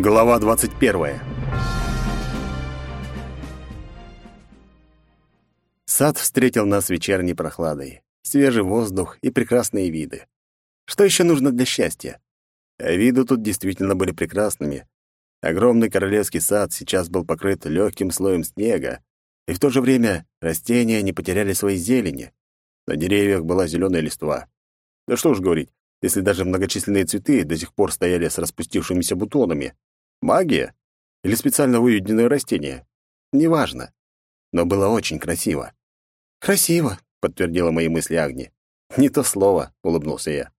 Глава 21. Сад встретил нас вечерней прохладой, свежий воздух и прекрасные виды. Что еще нужно для счастья? А виды тут действительно были прекрасными. Огромный королевский сад сейчас был покрыт легким слоем снега, и в то же время растения не потеряли своей зелени. На деревьях была зеленая листва. Да что уж говорить, если даже многочисленные цветы до сих пор стояли с распустившимися бутонами. Магия? Или специально выведенное растение? Неважно. Но было очень красиво. «Красиво», — подтвердила мои мысли Агни. «Не то слово», — улыбнулся я.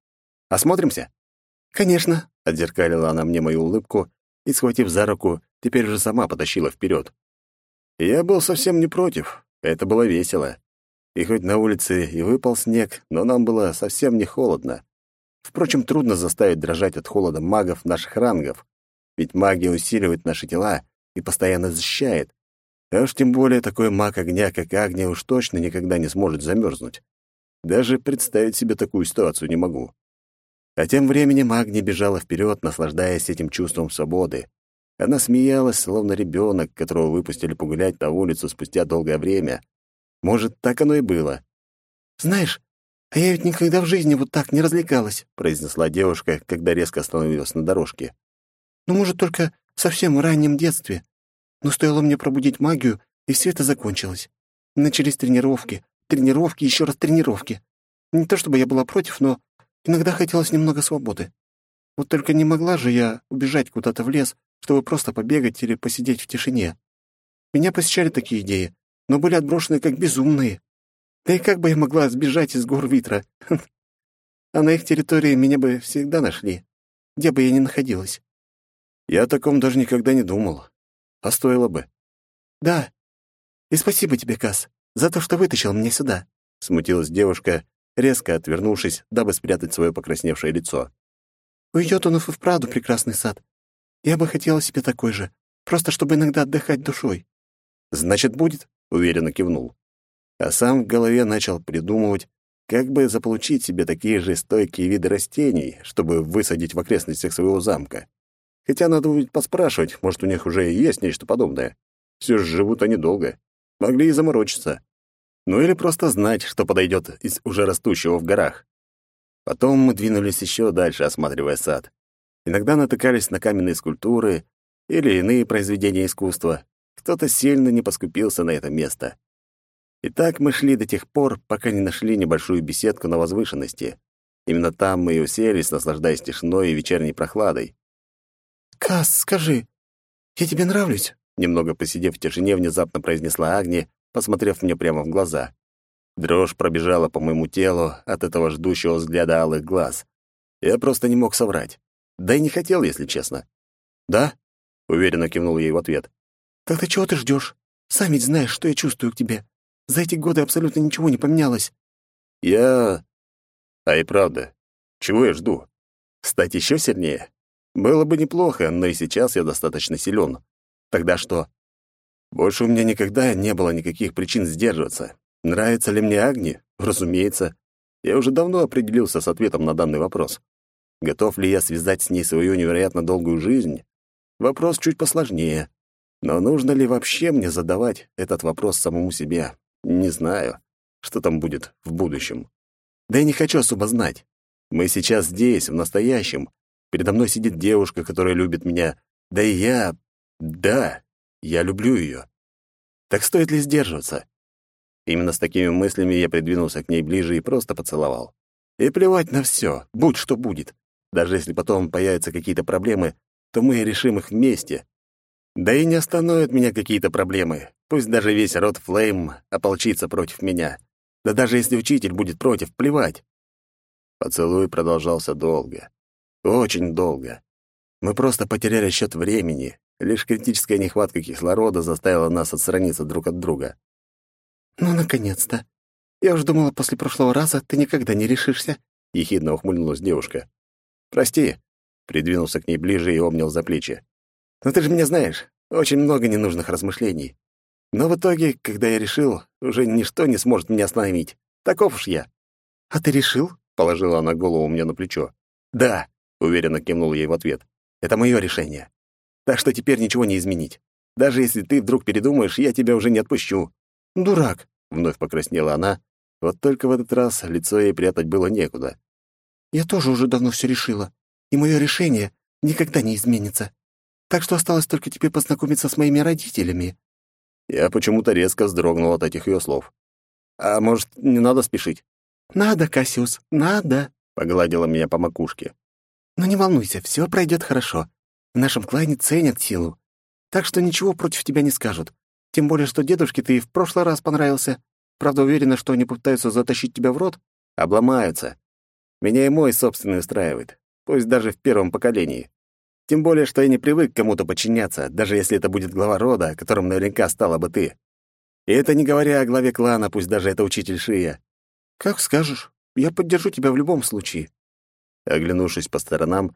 «Осмотримся?» «Конечно», — отзеркалила она мне мою улыбку и, схватив за руку, теперь уже сама потащила вперед. Я был совсем не против. Это было весело. И хоть на улице и выпал снег, но нам было совсем не холодно. Впрочем, трудно заставить дрожать от холода магов наших рангов, ведь магия усиливает наши тела и постоянно защищает. А уж тем более такой маг огня, как Агния, уж точно никогда не сможет замерзнуть. Даже представить себе такую ситуацию не могу. А тем временем Агния бежала вперед, наслаждаясь этим чувством свободы. Она смеялась, словно ребенок, которого выпустили погулять на улицу спустя долгое время. Может, так оно и было. «Знаешь, «А я ведь никогда в жизни вот так не развлекалась», — произнесла девушка, когда резко остановилась на дорожке. «Ну, может, только совсем в раннем детстве. Но стоило мне пробудить магию, и все это закончилось. Начались тренировки, тренировки, еще раз тренировки. Не то чтобы я была против, но иногда хотелось немного свободы. Вот только не могла же я убежать куда-то в лес, чтобы просто побегать или посидеть в тишине. Меня посещали такие идеи, но были отброшены как безумные. Да и как бы я могла сбежать из гор Витра? А на их территории меня бы всегда нашли, где бы я ни находилась. Я о таком даже никогда не думал. А стоило бы. Да. И спасибо тебе, Кас, за то, что вытащил меня сюда. Смутилась девушка, резко отвернувшись, дабы спрятать свое покрасневшее лицо. Уйдет он и вправду прекрасный сад. Я бы хотела себе такой же, просто чтобы иногда отдыхать душой. Значит, будет, уверенно кивнул а сам в голове начал придумывать, как бы заполучить себе такие же стойкие виды растений, чтобы высадить в окрестностях своего замка. Хотя надо будет поспрашивать, может, у них уже есть нечто подобное. Все же живут они долго. Могли и заморочиться. Ну или просто знать, что подойдет из уже растущего в горах. Потом мы двинулись еще дальше, осматривая сад. Иногда натыкались на каменные скульптуры или иные произведения искусства. Кто-то сильно не поскупился на это место. И так мы шли до тех пор, пока не нашли небольшую беседку на возвышенности. Именно там мы и уселись, наслаждаясь тишиной и вечерней прохладой. «Кас, скажи, я тебе нравлюсь?» Немного посидев в тишине, внезапно произнесла Агни, посмотрев мне прямо в глаза. Дрожь пробежала по моему телу от этого ждущего взгляда алых глаз. Я просто не мог соврать. Да и не хотел, если честно. «Да?» — уверенно кивнул ей в ответ. «Тогда чего ты ждешь? Сам ведь знаешь, что я чувствую к тебе. За эти годы абсолютно ничего не поменялось. Я... А и правда, чего я жду? Стать еще сильнее? Было бы неплохо, но и сейчас я достаточно силен. Тогда что? Больше у меня никогда не было никаких причин сдерживаться. Нравится ли мне Агни? Разумеется. Я уже давно определился с ответом на данный вопрос. Готов ли я связать с ней свою невероятно долгую жизнь? Вопрос чуть посложнее. Но нужно ли вообще мне задавать этот вопрос самому себе? Не знаю, что там будет в будущем. Да и не хочу особо знать. Мы сейчас здесь, в настоящем. Передо мной сидит девушка, которая любит меня. Да и я... Да, я люблю ее. Так стоит ли сдерживаться? Именно с такими мыслями я придвинулся к ней ближе и просто поцеловал. И плевать на все, будь что будет. Даже если потом появятся какие-то проблемы, то мы решим их вместе. Да и не остановят меня какие-то проблемы. Пусть даже весь род Флейм ополчится против меня. Да даже если учитель будет против, плевать. Поцелуй продолжался долго. Очень долго. Мы просто потеряли счет времени. Лишь критическая нехватка кислорода заставила нас отстраниться друг от друга. «Ну, наконец-то! Я уж думала, после прошлого раза ты никогда не решишься», — ехидно ухмыльнулась девушка. «Прости», — придвинулся к ней ближе и обнял за плечи. «Но ты же меня знаешь, очень много ненужных размышлений. Но в итоге, когда я решил, уже ничто не сможет меня остановить. Таков уж я. «А ты решил?» — положила она голову мне на плечо. «Да», — уверенно кивнул ей в ответ. «Это мое решение». Так что теперь ничего не изменить. Даже если ты вдруг передумаешь, я тебя уже не отпущу». «Дурак!» — вновь покраснела она. Вот только в этот раз лицо ей прятать было некуда. «Я тоже уже давно все решила, и мое решение никогда не изменится. Так что осталось только теперь познакомиться с моими родителями». Я почему-то резко вздрогнул от этих ее слов. «А может, не надо спешить?» «Надо, Кассиус, надо», — погладила меня по макушке. «Но не волнуйся, все пройдет хорошо. В нашем клане ценят силу. Так что ничего против тебя не скажут. Тем более, что дедушке ты и в прошлый раз понравился. Правда, уверена, что они попытаются затащить тебя в рот?» «Обломаются. Меня и мой собственный устраивает. Пусть даже в первом поколении. Тем более, что я не привык кому-то подчиняться, даже если это будет глава рода, которым наверняка стала бы ты. И это не говоря о главе клана, пусть даже это учитель Шия. «Как скажешь. Я поддержу тебя в любом случае». Оглянувшись по сторонам,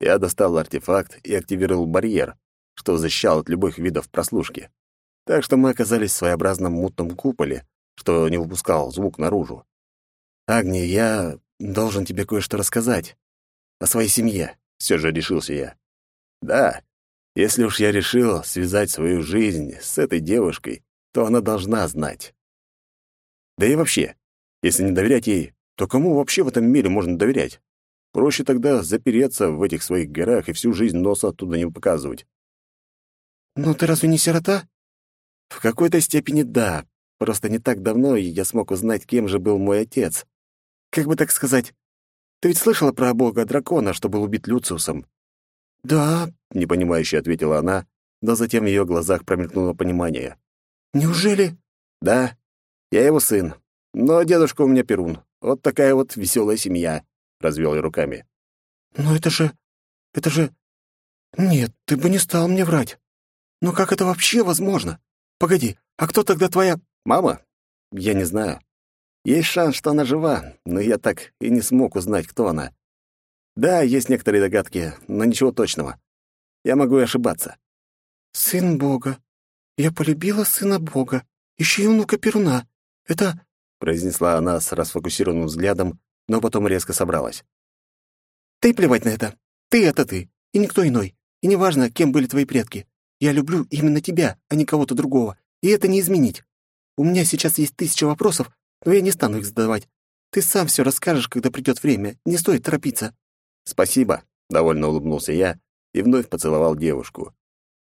я достал артефакт и активировал барьер, что защищал от любых видов прослушки. Так что мы оказались в своеобразном мутном куполе, что не выпускал звук наружу. «Агни, я должен тебе кое-что рассказать. О своей семье», — все же решился я. «Да, если уж я решил связать свою жизнь с этой девушкой, то она должна знать. Да и вообще, если не доверять ей, то кому вообще в этом мире можно доверять? Проще тогда запереться в этих своих горах и всю жизнь носа оттуда не показывать. «Но ты разве не сирота?» «В какой-то степени да. Просто не так давно я смог узнать, кем же был мой отец. Как бы так сказать, ты ведь слышала про бога-дракона, что был убит Люциусом?» «Да», — непонимающе ответила она, но затем в ее глазах промелькнуло понимание. «Неужели?» «Да, я его сын, но дедушка у меня Перун. Вот такая вот веселая семья», — развел я руками. «Но это же... это же... Нет, ты бы не стал мне врать. Но как это вообще возможно? Погоди, а кто тогда твоя...» «Мама? Я не знаю. Есть шанс, что она жива, но я так и не смог узнать, кто она. Да, есть некоторые догадки, но ничего точного. Я могу и ошибаться». «Сын Бога. Я полюбила сына Бога. Еще и внука Перуна. Это произнесла она с расфокусированным взглядом, но потом резко собралась. «Ты плевать на это. Ты — это ты, и никто иной. И неважно, кем были твои предки. Я люблю именно тебя, а не кого-то другого, и это не изменить. У меня сейчас есть тысяча вопросов, но я не стану их задавать. Ты сам все расскажешь, когда придет время. Не стоит торопиться». «Спасибо», — довольно улыбнулся я и вновь поцеловал девушку.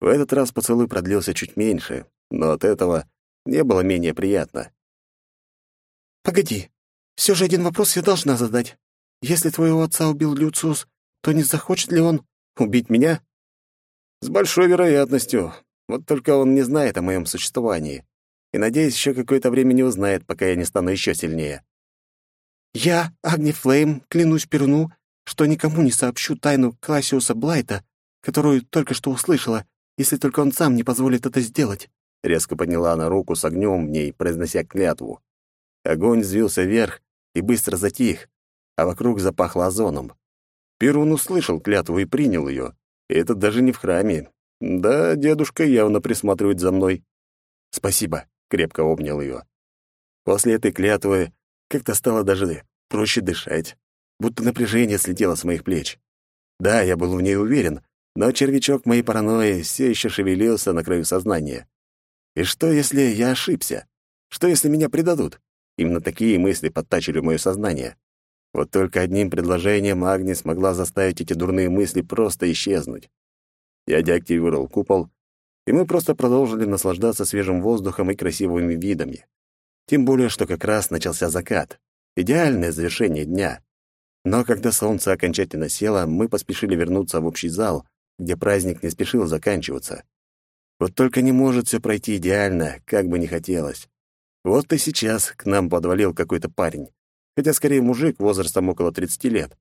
В этот раз поцелуй продлился чуть меньше, но от этого не было менее приятно. «Погоди. Все же один вопрос я должна задать. Если твоего отца убил Люциус, то не захочет ли он убить меня?» «С большой вероятностью. Вот только он не знает о моем существовании. И, надеюсь, еще какое-то время не узнает, пока я не стану еще сильнее». «Я, Агни Флейм, клянусь Перуну, что никому не сообщу тайну Классиуса Блайта, которую только что услышала, если только он сам не позволит это сделать». Резко подняла она руку с огнем в ней, произнося клятву. Огонь взвился вверх и быстро затих, а вокруг запахло озоном. Перун услышал клятву и принял ее. Это даже не в храме. Да, дедушка явно присматривает за мной. «Спасибо», — крепко обнял ее. После этой клятвы как-то стало даже проще дышать, будто напряжение слетело с моих плеч. Да, я был в ней уверен, но червячок моей паранойи все еще шевелился на краю сознания. И что, если я ошибся? Что, если меня предадут? Именно такие мысли подтачили мое сознание. Вот только одним предложением Агни смогла заставить эти дурные мысли просто исчезнуть. Я деактивировал купол, и мы просто продолжили наслаждаться свежим воздухом и красивыми видами. Тем более, что как раз начался закат. Идеальное завершение дня. Но когда солнце окончательно село, мы поспешили вернуться в общий зал, где праздник не спешил заканчиваться. Вот только не может все пройти идеально, как бы ни хотелось. Вот и сейчас к нам подвалил какой-то парень. Хотя скорее мужик возрастом около 30 лет.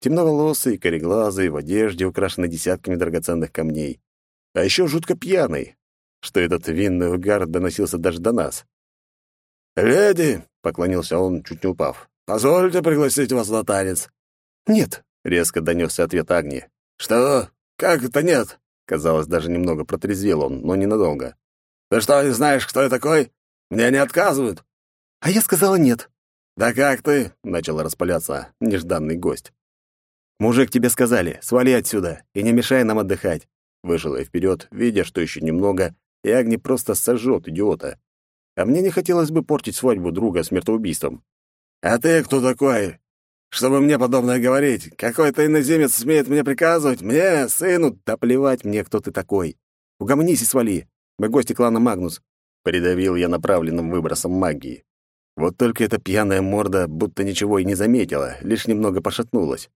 Темноволосый, кореглазый, в одежде, украшенной десятками драгоценных камней. А еще жутко пьяный, что этот винный угар доносился даже до нас. «Леди!» — поклонился он, чуть не упав. «Позвольте пригласить вас на танец». «Нет», — резко донесся ответ Агни. «Что? Как это нет?» Казалось, даже немного протрезвел он, но ненадолго. «Ты что, не знаешь, кто я такой?» Мне не отказывают?» «А я сказала нет». «Да как ты?» — начал распаляться нежданный гость. «Мужик, тебе сказали, свали отсюда и не мешай нам отдыхать. Вышел я вперед, видя, что еще немного, и Агни просто сожжет идиота. А мне не хотелось бы портить свадьбу друга смертоубийством. «А ты кто такой? Чтобы мне подобное говорить? Какой-то иноземец смеет мне приказывать? Мне, сыну?» «Да плевать мне, кто ты такой. Угомонись и свали. Мы гости клана Магнус». Придавил я направленным выбросом магии. Вот только эта пьяная морда будто ничего и не заметила, лишь немного пошатнулась.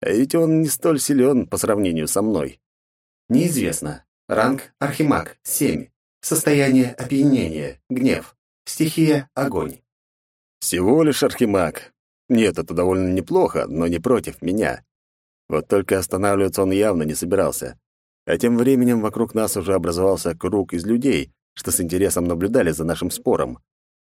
А ведь он не столь силен по сравнению со мной. Неизвестно. Ранг Архимаг, 7. Состояние опьянения, гнев. Стихия — огонь. Всего лишь Архимаг. Нет, это довольно неплохо, но не против меня. Вот только останавливаться он явно не собирался. А тем временем вокруг нас уже образовался круг из людей, что с интересом наблюдали за нашим спором.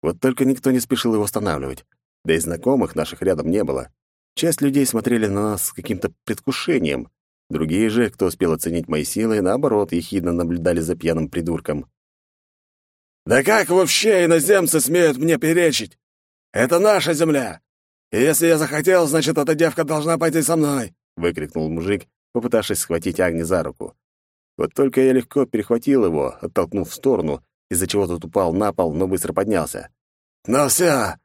Вот только никто не спешил его останавливать. Да и знакомых наших рядом не было. Часть людей смотрели на нас с каким-то предвкушением. Другие же, кто успел оценить мои силы, наоборот, ехидно наблюдали за пьяным придурком. «Да как вообще иноземцы смеют мне перечить? Это наша земля! И если я захотел, значит, эта девка должна пойти со мной!» — выкрикнул мужик, попытавшись схватить Агни за руку. Вот только я легко перехватил его, оттолкнув в сторону, из-за чего тот упал на пол, но быстро поднялся. «Ну все,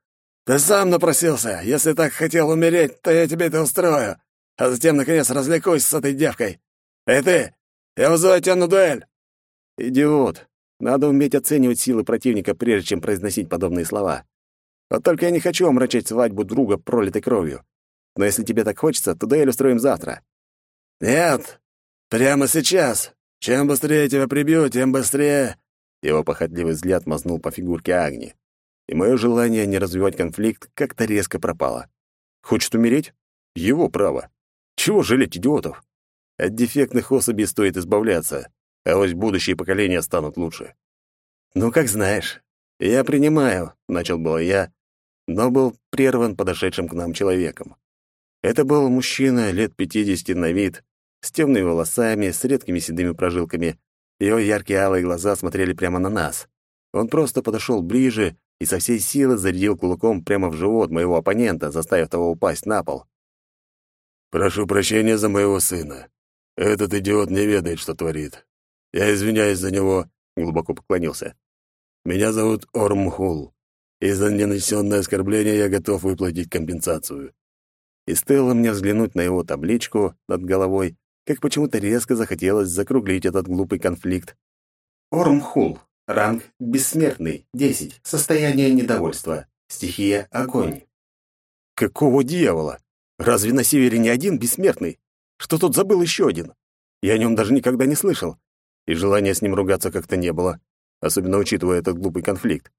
ты сам напросился. Если так хотел умереть, то я тебе это устрою. А затем, наконец, развлекусь с этой девкой. Эй ты, я вызываю тебя на дуэль!» «Идиот. Надо уметь оценивать силы противника, прежде чем произносить подобные слова. Вот только я не хочу омрачать свадьбу друга пролитой кровью. Но если тебе так хочется, то дуэль устроим завтра». «Нет, прямо сейчас. Чем быстрее тебя прибью, тем быстрее...» Его похотливый взгляд мазнул по фигурке Агни и мое желание не развивать конфликт как-то резко пропало. Хочет умереть? Его право. Чего жалеть идиотов? От дефектных особей стоит избавляться, а вот будущие поколения станут лучше. Ну, как знаешь. Я принимаю, начал было я, но был прерван подошедшим к нам человеком. Это был мужчина лет пятидесяти на вид, с темными волосами, с редкими седыми прожилками. Его яркие алые глаза смотрели прямо на нас. Он просто подошел ближе и со всей силы зарядил кулаком прямо в живот моего оппонента, заставив того упасть на пол. «Прошу прощения за моего сына. Этот идиот не ведает, что творит. Я извиняюсь за него», — глубоко поклонился. «Меня зовут Ормхул, и за нанесенное оскорбление я готов выплатить компенсацию». И стоило мне взглянуть на его табличку над головой, как почему-то резко захотелось закруглить этот глупый конфликт. Ормхул, Ранг бессмертный, 10. Состояние недовольства. Стихия огонь. Какого дьявола? Разве на севере не один бессмертный? Что тут забыл еще один? Я о нем даже никогда не слышал. И желания с ним ругаться как-то не было, особенно учитывая этот глупый конфликт.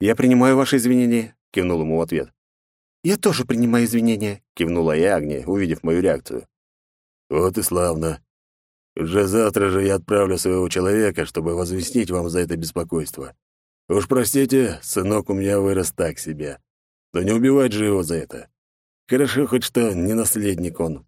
«Я принимаю ваши извинения», — кивнул ему в ответ. «Я тоже принимаю извинения», — кивнула и Агния, увидев мою реакцию. «Вот и славно. Уже завтра же я отправлю своего человека, чтобы возвестить вам за это беспокойство. Уж простите, сынок у меня вырос так себе. Но не убивать же его за это. Хорошо хоть что не наследник он.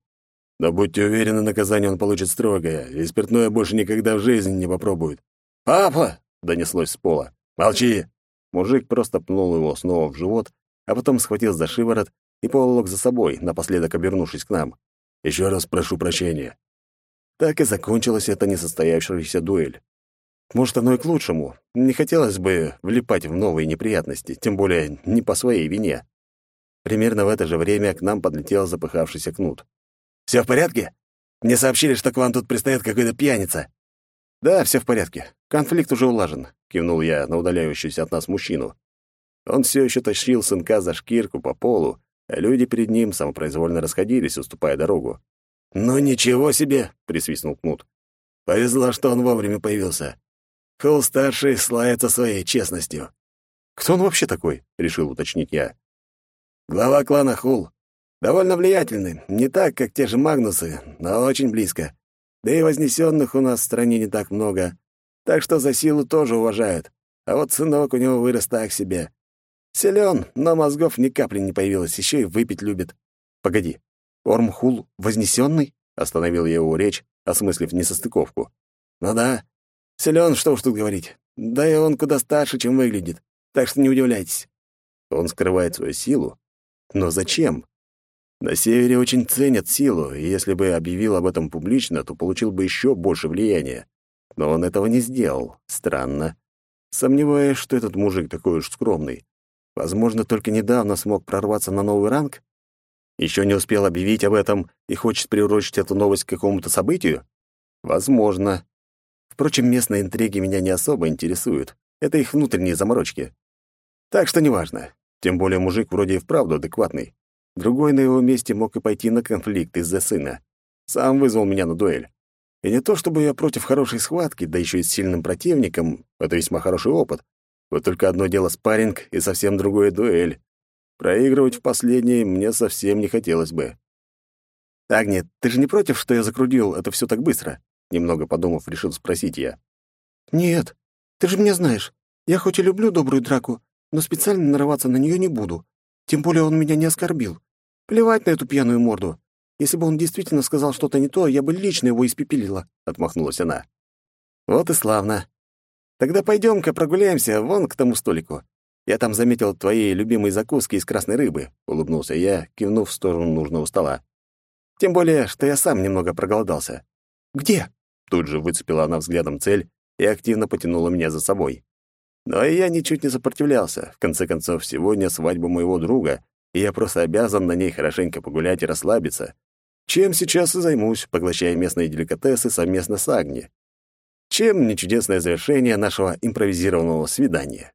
Но будьте уверены, наказание он получит строгое, и спиртное больше никогда в жизни не попробует. «Папа!» — донеслось с пола. «Молчи!» Мужик просто пнул его снова в живот, а потом схватил за шиворот и поволок за собой, напоследок обернувшись к нам. «Еще раз прошу прощения. Так и закончилась эта несостоявшаяся дуэль. Может, оно и к лучшему. Не хотелось бы влипать в новые неприятности, тем более не по своей вине. Примерно в это же время к нам подлетел запыхавшийся кнут. «Все в порядке? Мне сообщили, что к вам тут пристает какой-то пьяница». «Да, все в порядке. Конфликт уже улажен», — кивнул я на удаляющуюся от нас мужчину. Он все еще тащил сынка за шкирку по полу, люди перед ним самопроизвольно расходились, уступая дорогу. «Ну ничего себе!» — присвистнул Кнут. «Повезло, что он вовремя появился. Хул-старший славится своей честностью». «Кто он вообще такой?» — решил уточнить я. «Глава клана Хул. Довольно влиятельный. Не так, как те же Магнусы, но очень близко. Да и вознесенных у нас в стране не так много. Так что за силу тоже уважают. А вот сынок у него вырос так себе. Силен, но мозгов ни капли не появилось, еще и выпить любит. Погоди, Ормхул вознесенный? Остановил я его речь, осмыслив несостыковку. Ну да. Силен, что уж тут говорить. Да и он куда старше, чем выглядит. Так что не удивляйтесь. Он скрывает свою силу? Но зачем? На севере очень ценят силу, и если бы объявил об этом публично, то получил бы еще больше влияния. Но он этого не сделал. Странно. Сомневаюсь, что этот мужик такой уж скромный. Возможно, только недавно смог прорваться на новый ранг? Еще не успел объявить об этом и хочет приурочить эту новость к какому-то событию? Возможно. Впрочем, местные интриги меня не особо интересуют. Это их внутренние заморочки. Так что неважно. Тем более мужик вроде и вправду адекватный. Другой на его месте мог и пойти на конфликт из-за сына. Сам вызвал меня на дуэль. И не то чтобы я против хорошей схватки, да еще и с сильным противником, это весьма хороший опыт. Вот только одно дело спарринг и совсем другое дуэль. Проигрывать в последней мне совсем не хотелось бы. «Агния, ты же не против, что я закрутил это все так быстро?» Немного подумав, решил спросить я. «Нет, ты же меня знаешь. Я хоть и люблю добрую драку, но специально нарываться на нее не буду. Тем более он меня не оскорбил. Плевать на эту пьяную морду. Если бы он действительно сказал что-то не то, я бы лично его испепелила», — отмахнулась она. «Вот и славно. Тогда пойдем-ка прогуляемся вон к тому столику. Я там заметил твои любимые закуски из красной рыбы», — улыбнулся я, кивнув в сторону нужного стола. «Тем более, что я сам немного проголодался». «Где?» — тут же выцепила она взглядом цель и активно потянула меня за собой. Но и я ничуть не сопротивлялся. В конце концов, сегодня свадьба моего друга, и я просто обязан на ней хорошенько погулять и расслабиться. Чем сейчас и займусь, поглощая местные деликатесы совместно с Агни. Чем не чудесное завершение нашего импровизированного свидания.